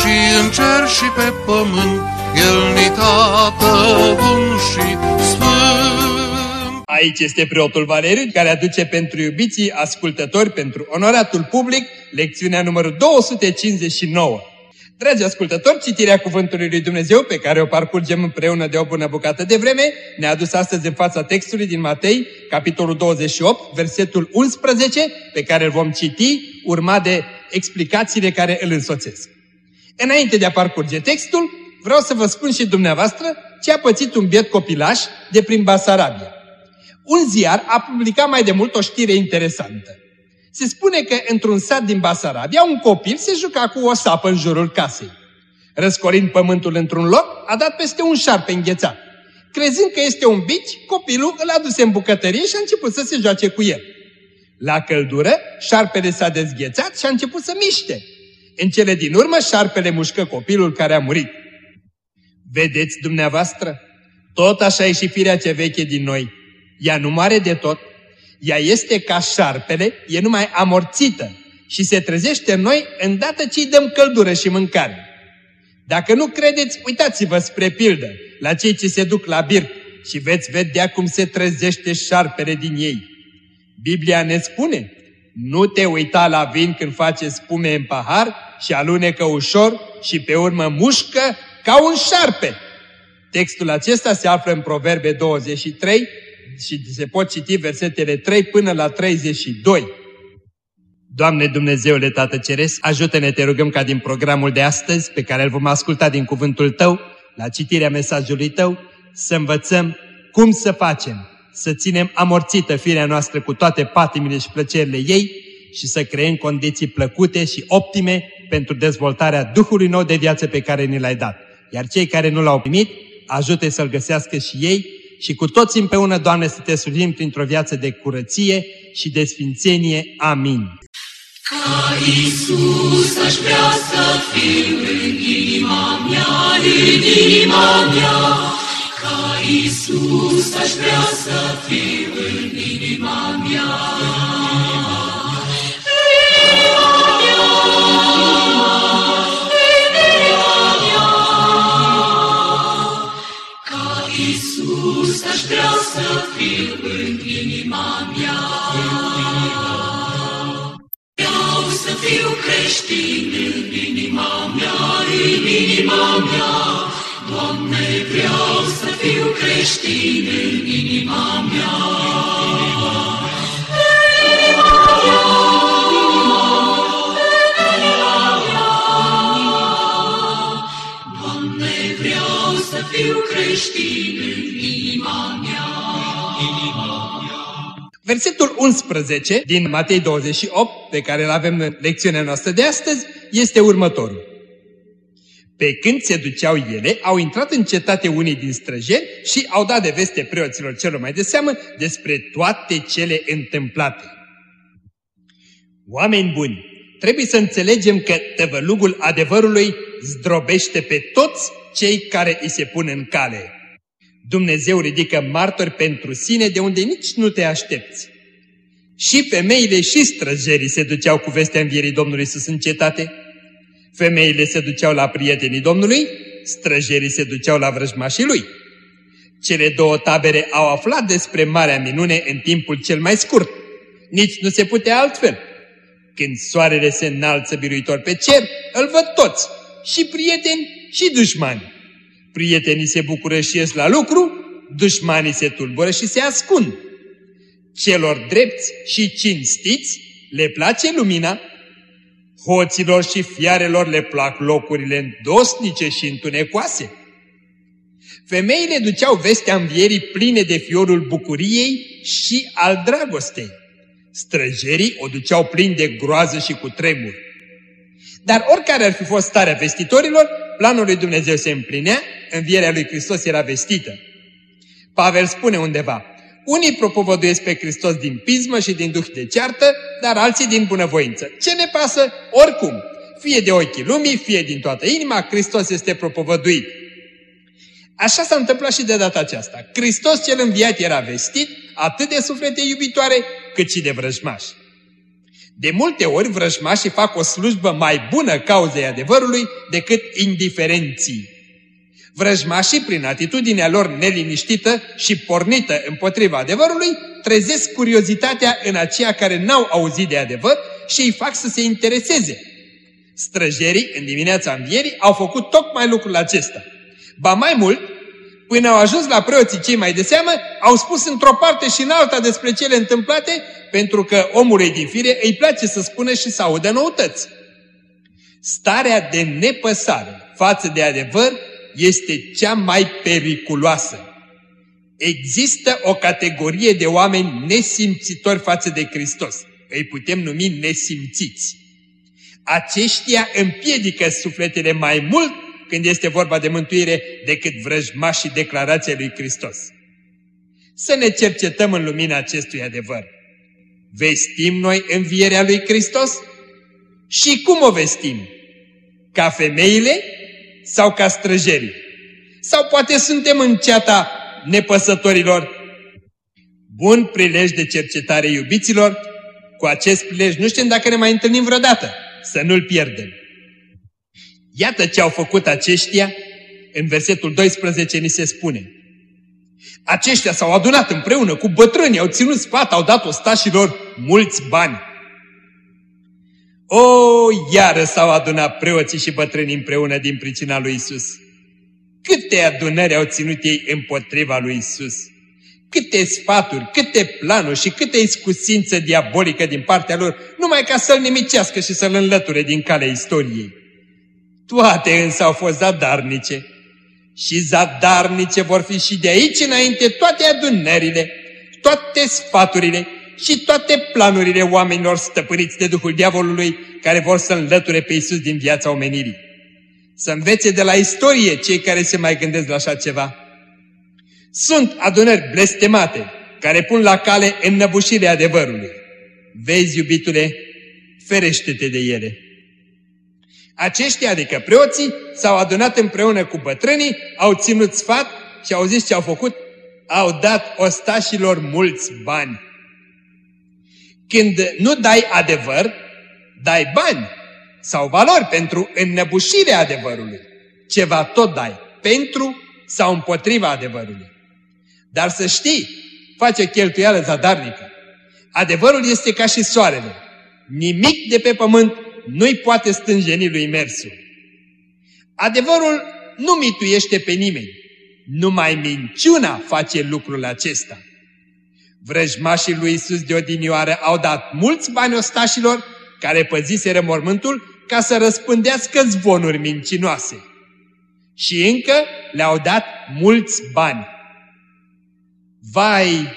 și în cer și pe pământ, El ni tată bun și sfânt. Aici este preotul Valeriu, care aduce pentru iubiții ascultători, pentru onoratul public, lecțiunea numărul 259. Dragi ascultători, citirea Cuvântului Lui Dumnezeu, pe care o parcurgem împreună de o bună bucată de vreme, ne-a adus astăzi în fața textului din Matei, capitolul 28, versetul 11, pe care îl vom citi, urma de explicațiile care îl însoțesc. Înainte de a parcurge textul, vreau să vă spun și dumneavoastră ce a pățit un biet copilaș de prin Basarabia. Un ziar a publicat mai de mult o știre interesantă. Se spune că într-un sat din Basarabia un copil se juca cu o sapă în jurul casei. Răscolind pământul într-un loc, a dat peste un șarpe înghețat. Crezând că este un bici, copilul îl aduse în bucătărie și a început să se joace cu el. La căldură, șarpele s-a dezghețat și a început să miște. În cele din urmă, șarpele mușcă copilul care a murit. Vedeți dumneavoastră? Tot așa e și firea ce veche din noi. Ea nu mare de tot, ea este ca șarpele, e numai amorțită și se trezește în noi îndată ce îi dăm căldură și mâncare. Dacă nu credeți, uitați-vă spre pildă la cei ce se duc la bir și veți vedea cum se trezește șarpele din ei. Biblia ne spune, nu te uita la vin când face spume în pahar și alunecă ușor și pe urmă mușcă ca un șarpe. Textul acesta se află în Proverbe 23 și se pot citi versetele 3 până la 32. Doamne Dumnezeule Tată Ceresc, ajută-ne, te rugăm ca din programul de astăzi, pe care îl vom asculta din cuvântul Tău, la citirea mesajului Tău, să învățăm cum să facem, să ținem amorțită firea noastră cu toate patimile și plăcerile ei și să creăm condiții plăcute și optime pentru dezvoltarea Duhului nou de viață pe care ni l-ai dat. Iar cei care nu l-au primit, ajute să-l găsească și ei și cu toți împreună, Doamne, să te slujim printr-o viață de curăție și de sfințenie. Amin. Ca Iisus aș vrea să fiu în inima mea, în inima mea. Ca Iisus aș vrea să fiu în inima mea. Iisus aș vrea să fiu în inima mea. Vreau să fiu creștin în inima mea, în inima mea. Doamne, vreau să fiu creștin în inima mea. Doamne, vreau să fiu creștin în inima mea. Versetul 11 din Matei 28, pe care îl avem în lecțiunea noastră de astăzi, este următorul. Pe când se duceau ele, au intrat în cetate unii din străjeri și au dat de veste preoților celor mai de seamă despre toate cele întâmplate. Oameni buni, trebuie să înțelegem că tăvălugul adevărului zdrobește pe toți cei care îi se pun în cale. Dumnezeu ridică martori pentru sine de unde nici nu te aștepți. Și femeile și străjerii se duceau cu vestea învierii Domnului Iisus în cetate. Femeile se duceau la prietenii Domnului, străjerii se duceau la vrăjmașii lui. Cele două tabere au aflat despre marea minune în timpul cel mai scurt. Nici nu se putea altfel. Când soarele se înalță biruitor pe cer, îl văd toți, și prieteni și dușmani. Prietenii se bucură și ies la lucru, dușmanii se tulbură și se ascund. Celor drepți și cinstiți le place lumina, hoților și fiarelor le plac locurile îndosnice și întunecoase. Femeile duceau vestea învierii pline de fiorul bucuriei și al dragostei. Străjerii o duceau plin de groază și cu tremur. Dar oricare ar fi fost starea vestitorilor, planul lui Dumnezeu se împlinea, învierea lui Hristos era vestită. Pavel spune undeva, unii propovăduiesc pe Hristos din pismă și din duh de ceartă, dar alții din bunăvoință. Ce ne pasă? Oricum, fie de ochii lumii, fie din toată inima, Hristos este propovăduit. Așa s-a întâmplat și de data aceasta. Hristos cel înviat era vestit atât de suflete iubitoare, cât și de vrăjmași. De multe ori vrăjmașii fac o slujbă mai bună cauzei adevărului decât indiferenții. Vrăjmașii, prin atitudinea lor neliniștită și pornită împotriva adevărului, trezesc curiozitatea în aceia care n-au auzit de adevăr și îi fac să se intereseze. Străjerii, în dimineața învierii, au făcut tocmai lucrul acesta. Ba mai mult, până au ajuns la preoții cei mai de seamă, au spus într-o parte și în alta despre cele întâmplate, pentru că omului din fire îi place să spună și să audă noutăți. Starea de nepăsare față de adevăr este cea mai periculoasă. Există o categorie de oameni nesimțitori față de Hristos. Îi putem numi nesimțiți. Aceștia împiedică sufletele mai mult când este vorba de mântuire decât vrăjmașii declarației lui Hristos. Să ne cercetăm în lumina acestui adevăr. Vestim noi învierea lui Hristos? Și cum o vestim? Ca femeile sau ca străjerii? Sau poate suntem în ceata nepăsătorilor? Bun prilej de cercetare, iubiților, cu acest prilej nu știm dacă ne mai întâlnim vreodată, să nu-l pierdem. Iată ce au făcut aceștia, în versetul 12 ni se spune. Aceștia s-au adunat împreună cu bătrânii, au ținut spat, au dat ostașilor mulți bani. O, iară s-au adunat preoții și bătrânii împreună din pricina lui Isus. Câte adunări au ținut ei împotriva lui Isus? Câte sfaturi, câte planuri și câte iscusință diabolică din partea lor, numai ca să-l nimicească și să-l înlăture din calea istoriei. Toate însă au fost zadarnice. Și zadarnice vor fi și de aici înainte toate adunările, toate sfaturile și toate planurile oamenilor stăpâniți de Duhul Diavolului care vor să înlăture pe Iisus din viața omenirii. Să învețe de la istorie cei care se mai gândesc la așa ceva. Sunt adunări blestemate care pun la cale înnăbușirea adevărului. Vezi, iubitule, ferește-te de ele. Aceștia, adică preoții, s-au adunat împreună cu bătrânii, au ținut sfat și au zis ce au făcut? Au dat ostașilor mulți bani. Când nu dai adevăr, dai bani sau valori pentru înnăbușirea adevărului. Ceva tot dai, pentru sau împotriva adevărului. Dar să știi, face o cheltuială zadarnică. Adevărul este ca și soarele. Nimic de pe pământ nu-i poate stânjeni lui mersul. Adevărul nu mituiește pe nimeni. Numai minciuna face lucrul acesta. Vrăjmașii lui Isus de odinioară au dat mulți bani ostașilor care păziseră mormântul ca să răspândească zvonuri mincinoase. Și încă le-au dat mulți bani. Vai,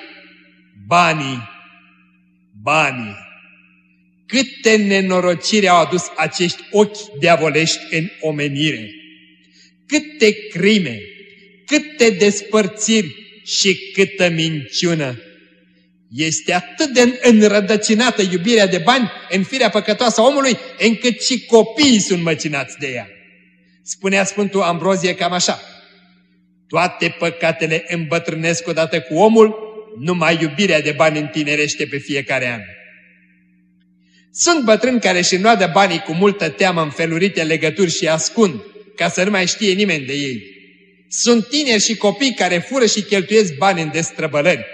banii, banii! Câte nenorociri au adus acești ochi diavolești în omenire! Câte crime, câte despărțiri și câtă minciună! Este atât de înrădăcinată iubirea de bani în firea păcătoasă a omului, încât și copiii sunt măcinați de ea. Spunea Sfântul Ambrozie cam așa. Toate păcatele îmbătrânesc odată cu omul, numai iubirea de bani întinerește pe fiecare an. Sunt bătrâni care își înnoadă banii cu multă teamă în felurite legături și ascund, ca să nu mai știe nimeni de ei. Sunt tineri și copii care fură și cheltuiesc bani în destrăbălări.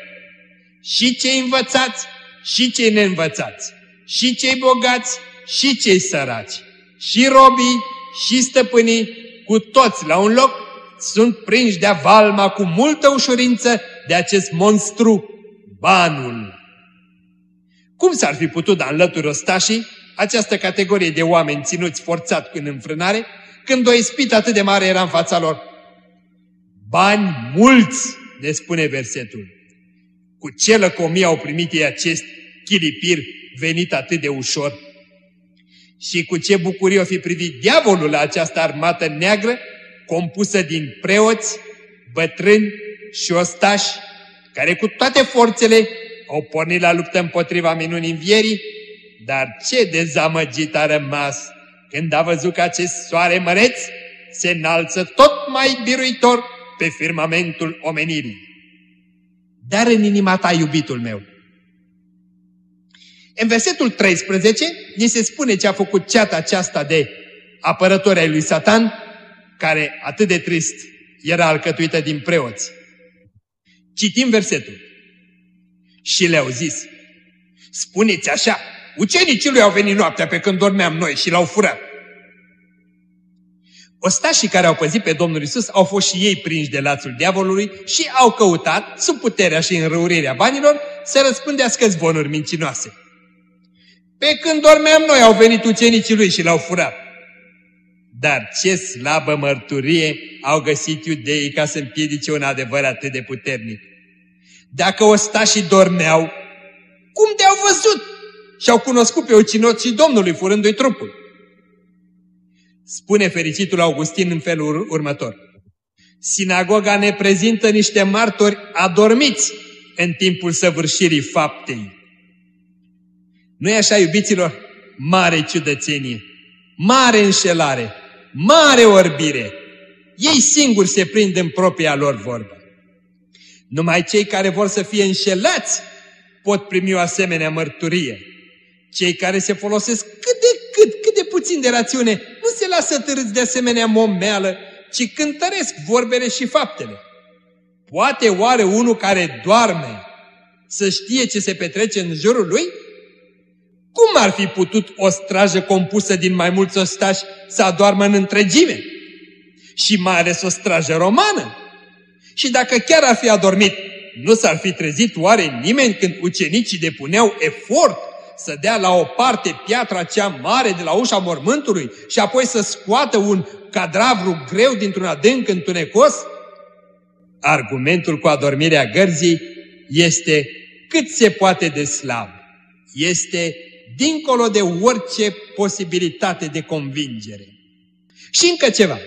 Și cei învățați, și cei neînvățați, și cei bogați, și cei săraci, și robii, și stăpânii, cu toți la un loc, sunt prinși de valma cu multă ușurință de acest monstru, banul. Cum s-ar fi putut da înlături ostașii această categorie de oameni ținuți forțat în înfrânare, când o ispită atât de mare era în fața lor? Bani mulți, ne spune versetul. Cu ce lăcomie au primit ei acest chilipir venit atât de ușor? Și cu ce bucurie o fi privit diavolul la această armată neagră, compusă din preoți, bătrâni și ostași, care cu toate forțele au pornit la luptă împotriva minunii învierii, dar ce dezamăgit a rămas când a văzut că acest soare măreț se înalță tot mai biruitor pe firmamentul omenirii. Dar în inima ta, iubitul meu, în versetul 13, ni se spune ce a făcut ceata aceasta de apărători ai lui Satan, care atât de trist era alcătuită din preoți. Citim versetul. Și le-au zis, spuneți așa, ucenicii lui au venit noaptea pe când dormeam noi și l-au furat. Ostașii care au păzit pe Domnul Isus au fost și ei prinși de lațul diavolului și au căutat, sub puterea și înrăurirea banilor, să răspândească zvonuri mincinoase. Pe când dormeam noi au venit ucenicii lui și l-au furat. Dar ce slabă mărturie au găsit iudeii ca să împiedice un adevăr atât de puternic. Dacă ostașii dormeau, cum de-au văzut și-au cunoscut pe ucinoții Domnului furându-i trupul? Spune fericitul Augustin în felul următor. Sinagoga ne prezintă niște martori adormiți în timpul săvârșirii faptei. Nu e așa, iubiților? Mare ciudățenie, mare înșelare, mare orbire. Ei singuri se prind în propria lor vorbă. Numai cei care vor să fie înșelați pot primi o asemenea mărturie. Cei care se folosesc cât de cât, cât de puțin de rațiune, nu se lasă târâți de asemenea momeală, ci cântăresc vorbele și faptele. Poate oare unul care doarme să știe ce se petrece în jurul lui? Cum ar fi putut o strajă compusă din mai mulți ostași să adoarmă în întregime? Și mai ales o strajă romană? Și dacă chiar ar fi adormit, nu s-ar fi trezit oare nimeni când ucenicii depuneau efort să dea la o parte piatra cea mare de la ușa mormântului și apoi să scoată un cadavru greu dintr-un adânc întunecos? Argumentul cu adormirea gărzii este cât se poate de slab. Este dincolo de orice posibilitate de convingere. Și încă ceva.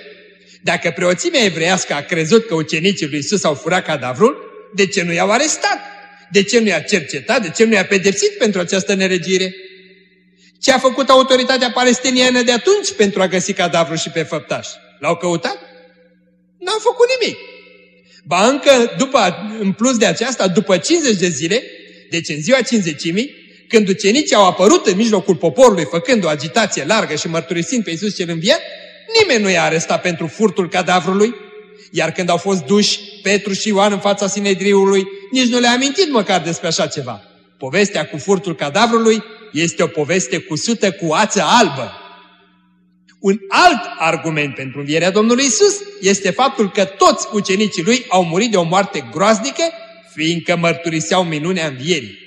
Dacă preoțimea evreiască a crezut că ucenicii lui Iisus au furat cadavrul, de ce nu i-au arestat? De ce nu i-a cercetat? De ce nu i-a pedepsit pentru această neregire? Ce a făcut autoritatea palestiniană de atunci pentru a găsi cadavrul și pe făptaș? L-au căutat? N-au făcut nimic. Ba încă, după, în plus de aceasta, după 50 de zile, deci în ziua cinzecimii, când ucenicii au apărut în mijlocul poporului făcând o agitație largă și mărturisind pe Iisus cel înviat, nimeni nu i-a arestat pentru furtul cadavrului, iar când au fost duși Petru și Ioan în fața Sinedriului, nici nu le-a amintit măcar despre așa ceva. Povestea cu furtul cadavrului este o poveste cusută cu ață albă. Un alt argument pentru învierea Domnului Isus este faptul că toți ucenicii lui au murit de o moarte groaznică, fiindcă mărturiseau minunea învierii.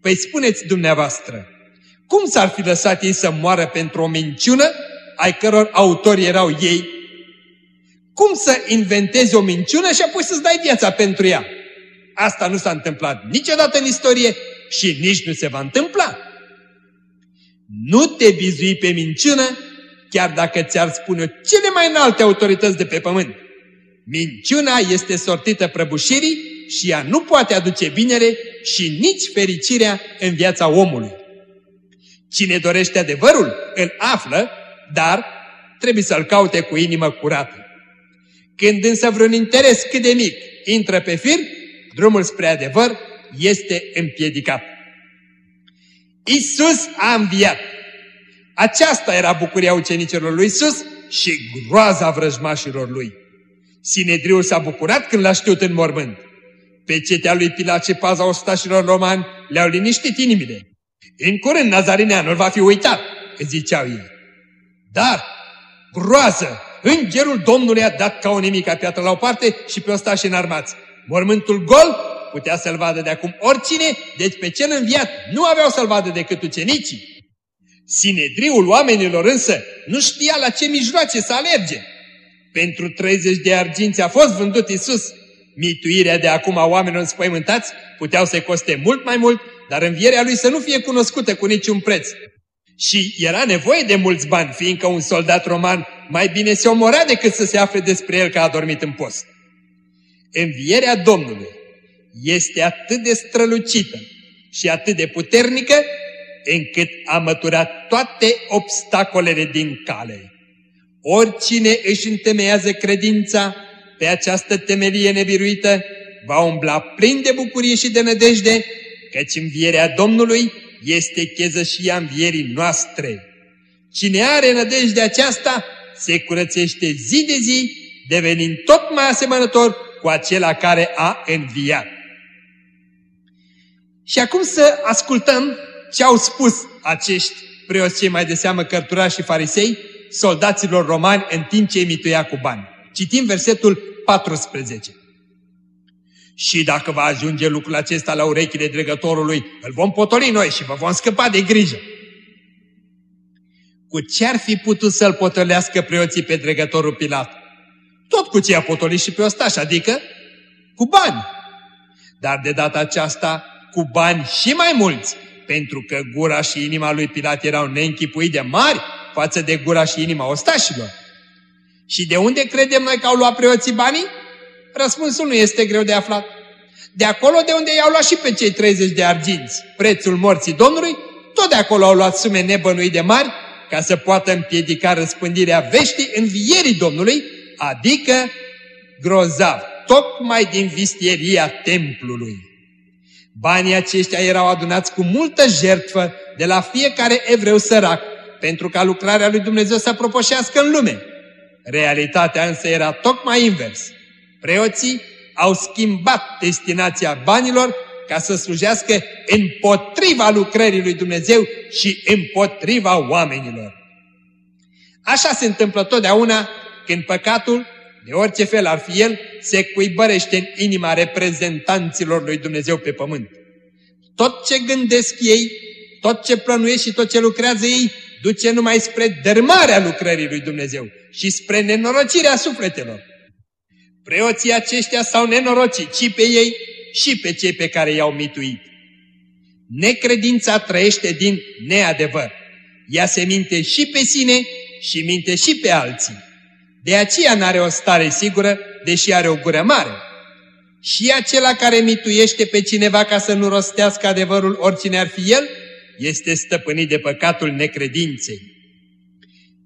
Păi spuneți dumneavoastră, cum s-ar fi lăsat ei să moară pentru o minciună, ai căror autori erau ei? Cum să inventezi o minciună și apoi să-ți dai viața pentru ea? Asta nu s-a întâmplat niciodată în istorie și nici nu se va întâmpla. Nu te bizui pe minciună, chiar dacă ți-ar spune cele mai înalte autorități de pe pământ. Minciuna este sortită prăbușirii și ea nu poate aduce binere și nici fericirea în viața omului. Cine dorește adevărul, îl află, dar trebuie să-l caute cu inimă curată. Când însă vreun interes cât de mic intră pe fir, drumul spre adevăr este împiedicat. Isus a înviat. Aceasta era bucuria ucenicilor lui Isus și groaza vrăjmașilor lui. Sinedriul s-a bucurat când l-a știut în mormânt. Pe cetea lui Pilat și paza ostașilor romani le-au liniștit inimile. În curând Nazarineanul va fi uitat, ziceau ei. Dar, groază, îngerul Domnului a dat ca o nimica piatră la o parte și pe ostași înarmați. Mormântul gol putea să-l vadă de acum oricine, deci pe cel înviat nu aveau să-l vadă decât ucenicii. Sinedriul oamenilor însă nu știa la ce mijloace să alerge. Pentru 30 de arginți a fost vândut Isus. Mituirea de acum a oamenilor înspăimântați puteau să-i coste mult mai mult, dar învierea lui să nu fie cunoscută cu niciun preț. Și era nevoie de mulți bani, fiindcă un soldat roman mai bine se omorea decât să se afle despre el că a dormit în post. Învierea Domnului este atât de strălucită și atât de puternică încât a măturat toate obstacolele din cale. Oricine își întemeiază credința pe această temelie nebiruită va umbla plin de bucurie și de nădejde, căci învierea Domnului este chezășia învierii noastre. Cine are nădejde aceasta se curățește zi de zi, devenind tot mai asemănător cu acela care a înviat. Și acum să ascultăm ce au spus acești preoți cei mai de seamă cărturași și farisei soldaților romani în timp ce îi mituia cu bani. Citim versetul 14. Și dacă va ajunge lucrul acesta la urechile dregătorului, îl vom potoli noi și vă vom scăpa de grijă. Cu ce ar fi putut să-l potolească preoții pe dregătorul Pilat? Tot cu ce a potolit și pe ostaș, adică cu bani. Dar de data aceasta cu bani și mai mulți, pentru că gura și inima lui Pilat erau neînchipuit de mari față de gura și inima ostașilor. Și de unde credem noi că au luat preoții banii? Răspunsul nu este greu de aflat. De acolo de unde i-au luat și pe cei 30 de arginți, prețul morții Domnului, tot de acolo au luat sume nebănuit de mari ca să poată împiedica răspândirea veștii învierii Domnului, adică grozav, tocmai din vistieria templului. Banii aceștia erau adunați cu multă jertfă de la fiecare evreu sărac, pentru ca lucrarea lui Dumnezeu să propășească în lume. Realitatea însă era tocmai invers. Preoții au schimbat destinația banilor ca să slujească împotriva lucrării lui Dumnezeu și împotriva oamenilor. Așa se întâmplă totdeauna când păcatul, de orice fel ar fi el, se cuibărește în inima reprezentanților lui Dumnezeu pe pământ. Tot ce gândesc ei, tot ce plănuiesc și tot ce lucrează ei, duce numai spre dărmarea lucrării lui Dumnezeu și spre nenorocirea sufletelor. Preoții aceștia s-au nenorocit și pe ei și pe cei pe care i-au mituit. Necredința trăiește din neadevăr. Ea se minte și pe sine și minte și pe alții. De aceea n-are o stare sigură, deși are o gură mare. Și acela care mituiește pe cineva ca să nu rostească adevărul oricine ar fi el, este stăpânit de păcatul necredinței.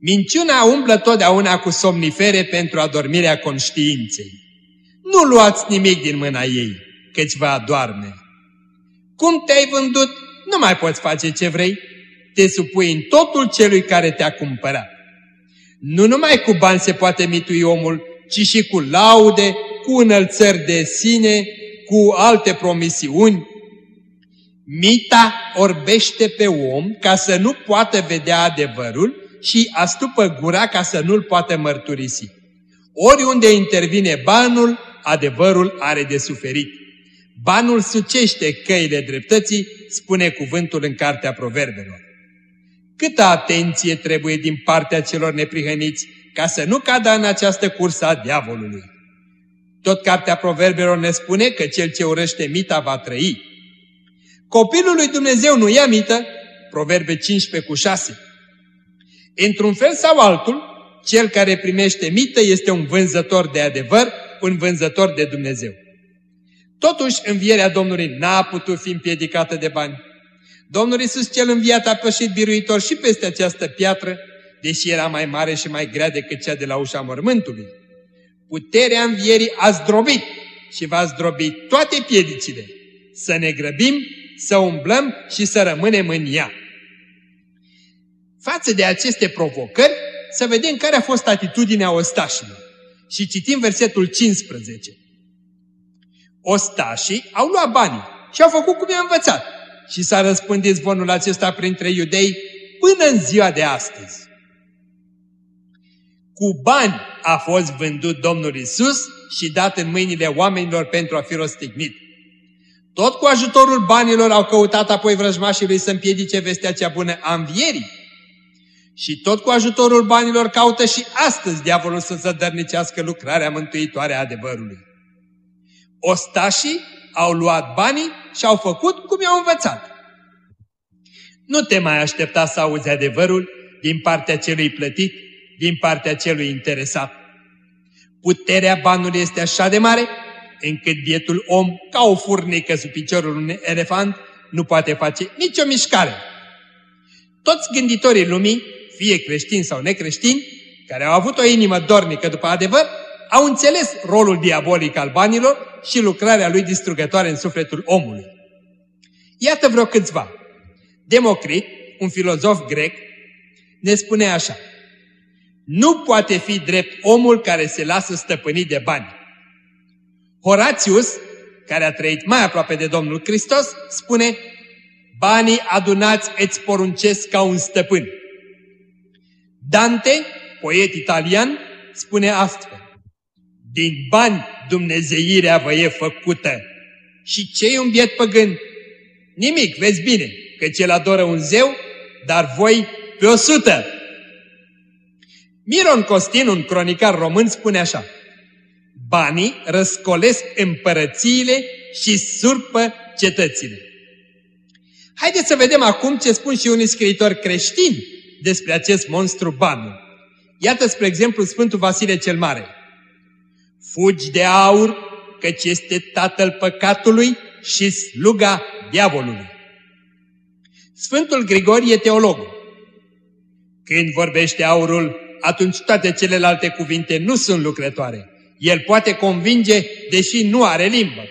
Minciuna umblă totdeauna cu somnifere pentru adormirea conștiinței. Nu luați nimic din mâna ei, căci vă adorme. Cum te-ai vândut, nu mai poți face ce vrei. Te supui în totul celui care te-a cumpărat. Nu numai cu bani se poate mitui omul, ci și cu laude, cu înălțări de sine, cu alte promisiuni. Mita orbește pe om ca să nu poată vedea adevărul și astupă gura ca să nu-l poată mărturisi. Oriunde intervine banul, adevărul are de suferit. Banul sucește căile dreptății, spune cuvântul în Cartea Proverbelor. Câtă atenție trebuie din partea celor neprihăniți ca să nu cadă în această cursă a diavolului. Tot Cartea Proverbelor ne spune că cel ce urăște mita va trăi. Copilul lui Dumnezeu nu ia mită, Proverbe 15 cu 6. Într-un fel sau altul, cel care primește mită este un vânzător de adevăr, un vânzător de Dumnezeu. Totuși, învierea Domnului n-a putut fi împiedicată de bani. Domnul Iisus cel înviat a pășit biruitor și peste această piatră, deși era mai mare și mai grea decât cea de la ușa mormântului. Puterea învierii a zdrobit și va zdrobi toate piedicile. Să ne grăbim, să umblăm și să rămânem în ea. Față de aceste provocări, să vedem care a fost atitudinea ostașilor. Și citim versetul 15. Ostașii au luat banii și au făcut cum i-a învățat și s-a răspândit zvonul acesta printre iudei până în ziua de astăzi. Cu bani a fost vândut Domnul Isus și dat în mâinile oamenilor pentru a fi rostignit. Tot cu ajutorul banilor au căutat apoi vrăjmașii lui să împiedice vestea cea bună a învierii. Și tot cu ajutorul banilor caută și astăzi diavolul să zădărnicească lucrarea mântuitoare a adevărului. Ostașii au luat banii și au făcut cum i-au învățat. Nu te mai aștepta să auzi adevărul din partea celui plătit, din partea celui interesat. Puterea banului este așa de mare, încât bietul om, ca o furnică sub piciorul unui elefant, nu poate face nicio mișcare. Toți gânditorii lumii, fie creștini sau necreștini, care au avut o inimă dornică după adevăr, au înțeles rolul diabolic al banilor și lucrarea lui distrugătoare în sufletul omului. Iată vreo câțiva. Democrit, un filozof grec, ne spune așa. Nu poate fi drept omul care se lasă stăpânit de bani. Horatius, care a trăit mai aproape de Domnul Hristos, spune Banii adunați îți poruncesc ca un stăpân. Dante, poet italian, spune astfel. Din bani dumnezeirea vă e făcută. Și ce e un biet păgân? Nimic, vezi bine, că cel adoră un zeu, dar voi pe o sută. Miron Costin, un cronicar român, spune așa. Banii răscolesc împărățiile și surpă cetățile. Haideți să vedem acum ce spun și unii scriitori creștini despre acest monstru banul. Iată, spre exemplu, Sfântul Vasile cel Mare. Fugi de aur, căci este tatăl păcatului și sluga diavolului. Sfântul Grigorie teologul. Când vorbește aurul, atunci toate celelalte cuvinte nu sunt lucrătoare. El poate convinge, deși nu are limbă.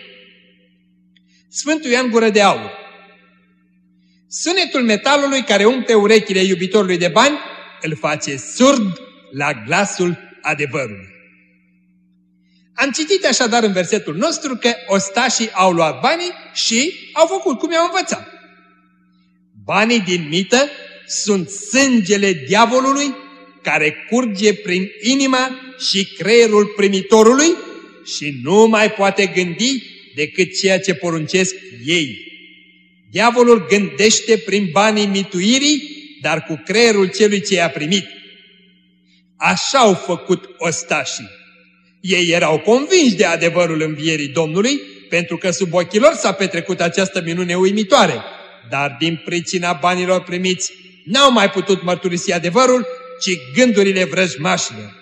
Sfântul Ioan Gură de Aur. Sunetul metalului care umple urechile iubitorului de bani îl face surd la glasul adevărului. Am citit așadar în versetul nostru că ostașii au luat banii și au făcut cum i-au învățat. Banii din mită sunt sângele diavolului care curge prin inima și creierul primitorului și nu mai poate gândi decât ceea ce poruncesc ei. Diavolul gândește prin banii mituirii, dar cu creierul celui ce i-a primit. Așa au făcut ostașii. Ei erau convinși de adevărul învierii Domnului, pentru că sub ochii lor s-a petrecut această minune uimitoare. Dar din pricina banilor primiți, n-au mai putut mărturisi adevărul, ci gândurile vrăjmașilor.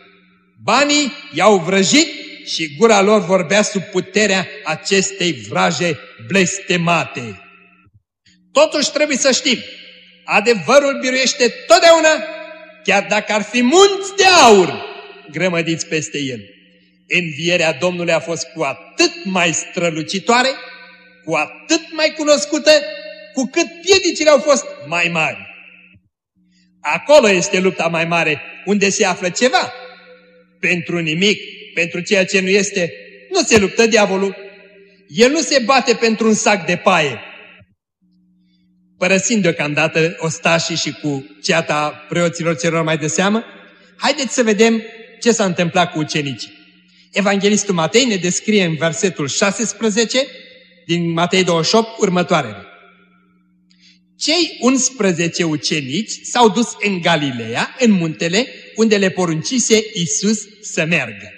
Banii i-au vrăjit și gura lor vorbea sub puterea acestei vraje blestemate. Totuși trebuie să știm, adevărul biruiește totdeauna, chiar dacă ar fi munți de aur grămădiți peste el. Învierea Domnului a fost cu atât mai strălucitoare, cu atât mai cunoscută, cu cât piedicile au fost mai mari. Acolo este lupta mai mare, unde se află ceva. Pentru nimic, pentru ceea ce nu este, nu se luptă diavolul. El nu se bate pentru un sac de paie. Părăsind deocamdată ostașii și cu ceata preoților celor mai de seamă, haideți să vedem ce s-a întâmplat cu ucenicii. Evanghelistul Matei ne descrie în versetul 16 din Matei 28 următoarele. Cei 11 ucenici s-au dus în Galileea, în muntele unde le poruncise Isus să meargă.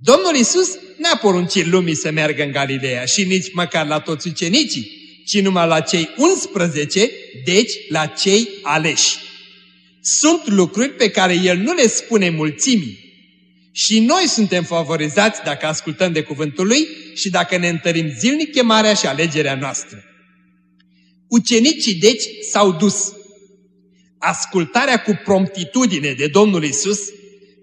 Domnul Isus n-a poruncit lumii să meargă în Galileea și nici măcar la toți ucenicii, ci numai la cei 11, deci la cei aleși. Sunt lucruri pe care El nu le spune mulțimii. Și noi suntem favorizați dacă ascultăm de cuvântul Lui și dacă ne întărim zilnic chemarea și alegerea noastră. Ucenicii, deci, s-au dus. Ascultarea cu promptitudine de Domnul Isus,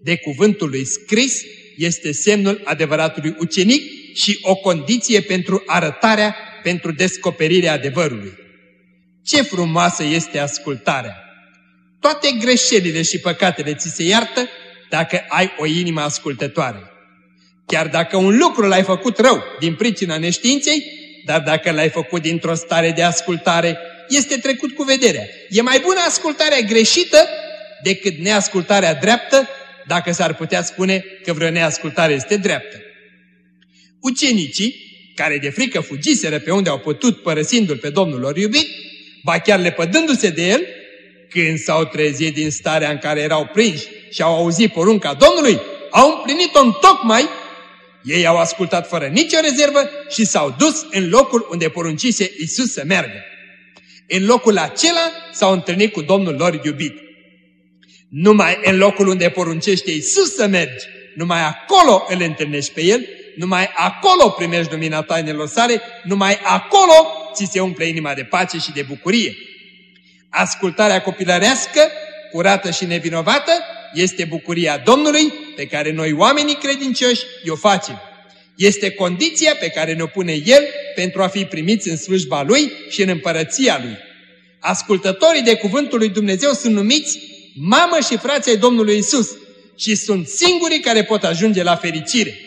de cuvântul lui scris, este semnul adevăratului ucenic și o condiție pentru arătarea, pentru descoperirea adevărului. Ce frumoasă este ascultarea! Toate greșelile și păcatele ți se iartă dacă ai o inimă ascultătoare. Chiar dacă un lucru l-ai făcut rău din pricina neștiinței, dar dacă l-ai făcut dintr-o stare de ascultare, este trecut cu vederea. E mai bună ascultarea greșită decât neascultarea dreaptă, dacă s-ar putea spune că vreo neascultare este dreaptă. Ucenicii, care de frică fugiseră pe unde au putut părăsindu-l pe Domnul lor iubit, ba chiar lepădându-se de el, când s-au trezit din starea în care erau prinși și au auzit porunca Domnului, au împlinit-o în tocmai ei au ascultat fără nicio rezervă și s-au dus în locul unde poruncise Isus să meargă. În locul acela s-au întâlnit cu Domnul lor iubit. Numai în locul unde poruncește Iisus să mergi, numai acolo îl întâlnești pe El, numai acolo primești lumina tainelor sale, numai acolo ți se umple inima de pace și de bucurie. Ascultarea copilărească, curată și nevinovată, este bucuria Domnului pe care noi oamenii credincioși o facem. Este condiția pe care ne-o pune El pentru a fi primiți în slujba Lui și în împărăția Lui. Ascultătorii de cuvântul lui Dumnezeu sunt numiți mamă și frații ai Domnului Isus și sunt singurii care pot ajunge la fericire.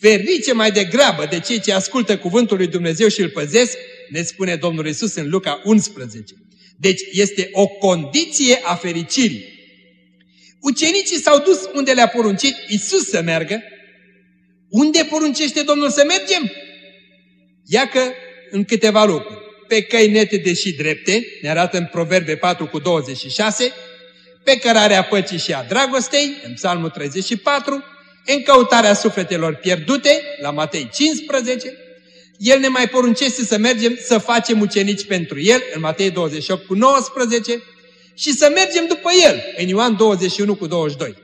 Ferice mai degrabă de cei ce ascultă cuvântul lui Dumnezeu și îl păzesc, ne spune Domnul Isus în Luca 11. Deci este o condiție a fericirii. Ucenicii s-au dus unde le-a poruncit Isus să meargă. Unde poruncește Domnul să mergem? Iacă în câteva locuri. Pe căi nete și drepte, ne arată în Proverbe 4 cu 26, pe cărarea păcii și a dragostei, în Psalmul 34, în căutarea sufletelor pierdute, la Matei 15, el ne mai poruncește să mergem să facem ucenici pentru El, în Matei 28 cu 19, și să mergem după El, în Ioan 21 cu 22.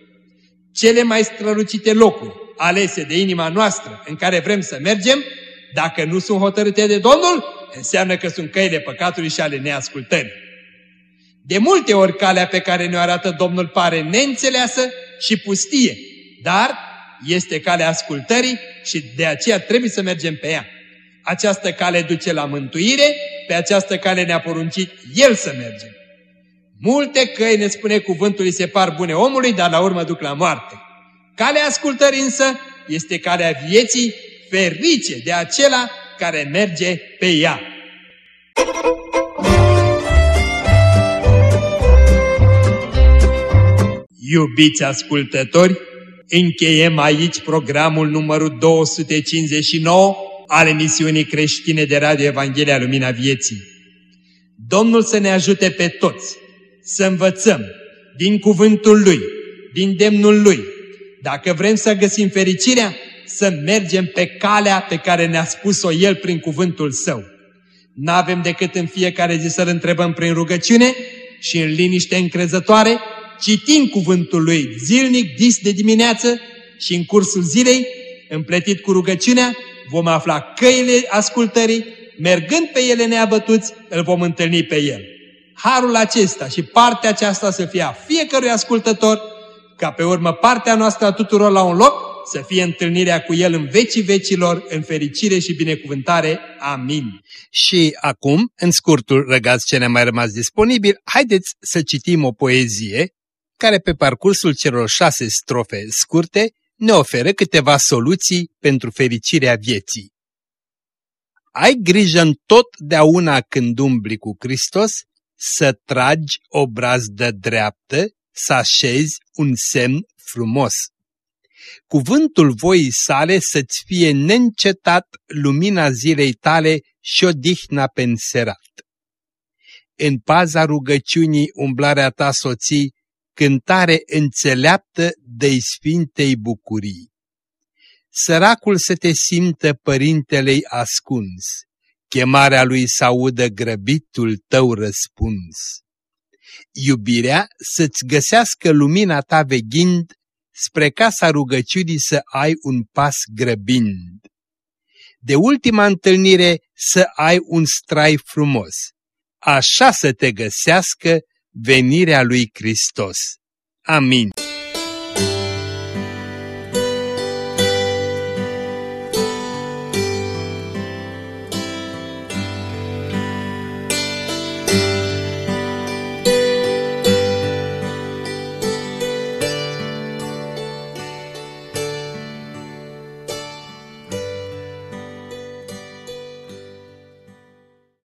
Cele mai strălucite locuri alese de inima noastră în care vrem să mergem, dacă nu sunt hotărâte de Domnul, înseamnă că sunt căile păcatului și ale neascultării. De multe ori calea pe care ne-o arată Domnul pare neînțeleasă și pustie, dar este calea ascultării și de aceea trebuie să mergem pe ea. Această cale duce la mântuire, pe această cale ne-a poruncit El să mergem. Multe căi, ne spune cuvântul, îi se par bune omului, dar la urmă duc la moarte. Calea ascultării însă este calea vieții ferice de acela care merge pe ea. Iubiți ascultători, încheiem aici programul numărul 259 al emisiunii creștine de Radio Evanghelia Lumina Vieții. Domnul să ne ajute pe toți să învățăm din cuvântul Lui, din demnul Lui. Dacă vrem să găsim fericirea, să mergem pe calea pe care ne-a spus-o El prin cuvântul Său. N-avem decât în fiecare zi să-L întrebăm prin rugăciune și în liniște încrezătoare, citind cuvântul Lui zilnic, dis de dimineață și în cursul zilei, împletit cu rugăciunea, vom afla căile ascultării, mergând pe ele neabătuți, îl vom întâlni pe El. Harul acesta și partea aceasta să fie a fiecărui ascultător, ca pe urmă partea noastră a tuturor la un loc, să fie întâlnirea cu El în vecii vecilor, în fericire și binecuvântare. Amin. Și acum, în scurtul răgaz ce ne-a mai rămas disponibil, haideți să citim o poezie care pe parcursul celor șase strofe scurte ne oferă câteva soluții pentru fericirea vieții. Ai grijă întotdeauna când umbli cu Hristos să tragi o brazdă dreaptă, să așezi un semn frumos. Cuvântul voii sale să-ți fie neîncetat lumina zilei tale și odihna pe înserat. În paza rugăciunii umblarea ta soții cântare înțeleaptă de sfintei bucurii. Săracul să te simtă părintelei ascuns, chemarea lui să audă grăbitul tău răspuns. Iubirea să-ți găsească lumina ta veghind, spre casa rugăciunii să ai un pas grăbind. De ultima întâlnire să ai un strai frumos, așa să te găsească venirea lui Hristos. Amin.